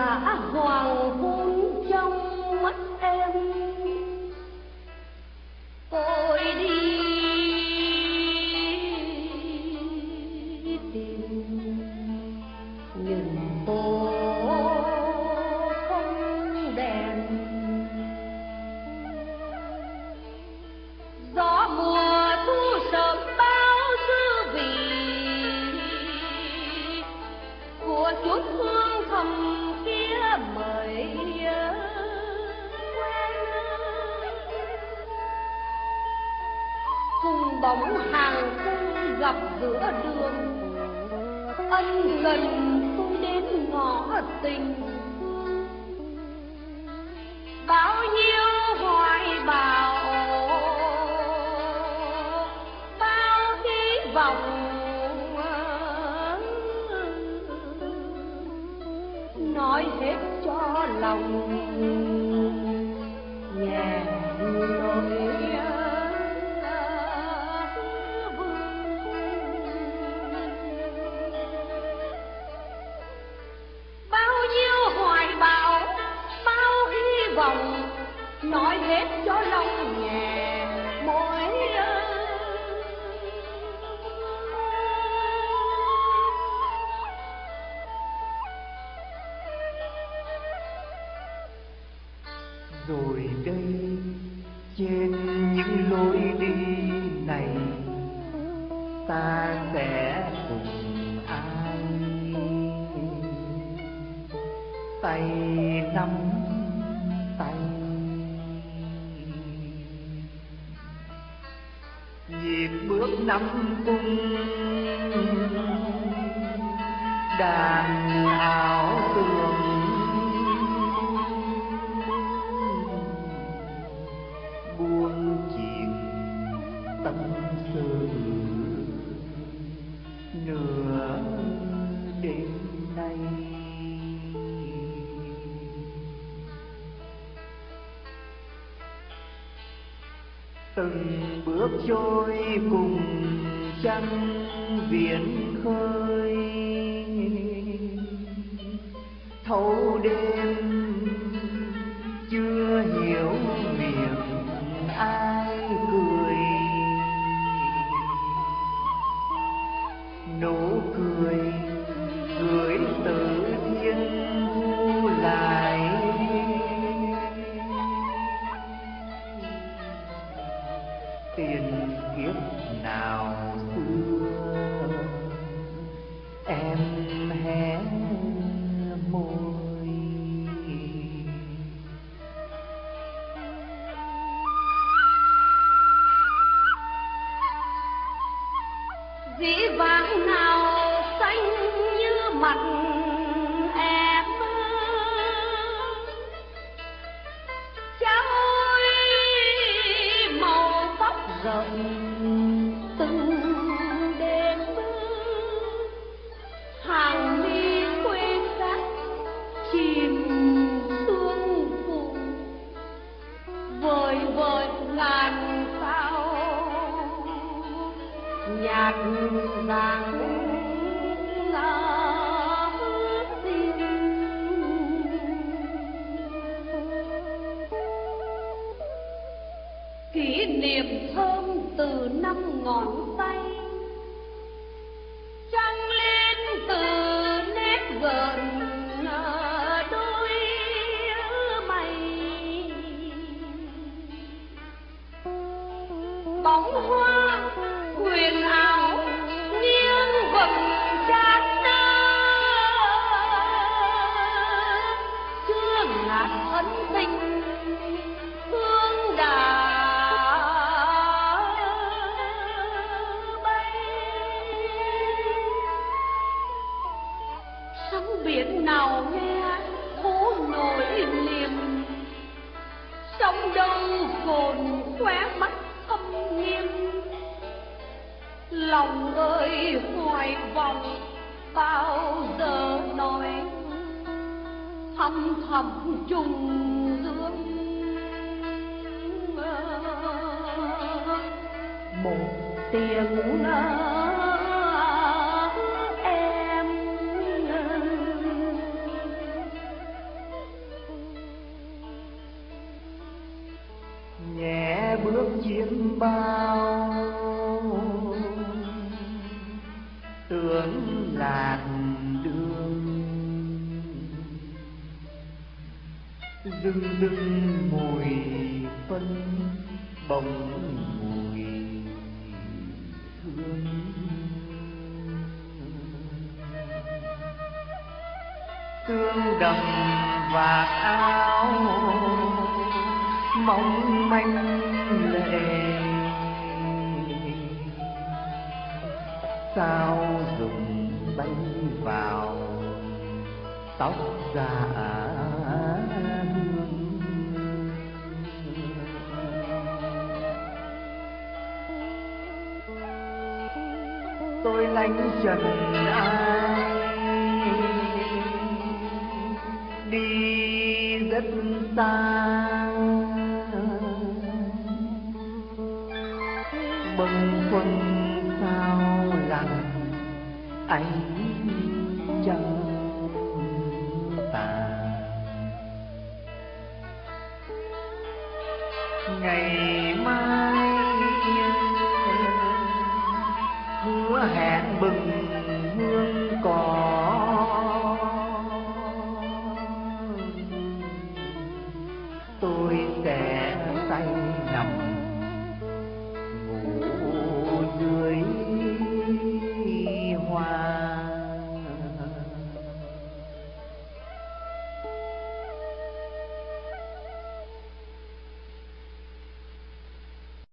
啊，黄昏 bóng hàng cung gặp giữa đường. Ân gần tôi đến ngõ tình. Bao nhiêu hoài bão, bao hy vọng. Nói hết cho lòng nhẹ nỗi rồi đây. Trên những lối đi này, ta sẽ cùng ai tay nắm tay. Nhịp bước nắm cung, đàn áo tường tâm sự nửa đêm nay từng bước trôi cùng trăng viễn khơi thâu đêm tiền kiếp nào? lòng ơi, hoài vọng bao giờ nói thăm thầm trùng dương. Một tiếng em nhẹ bước chiếc bao với làng đường. Rừng rừng mùi phân bồng mùi hương. Tương đầm và áo, mong manh lệ. Sao dùng bay vào tóc giả à. tôi lánh trần ai đi rất xa. Anh chân ta. Ngày mai hứa hẹn bừng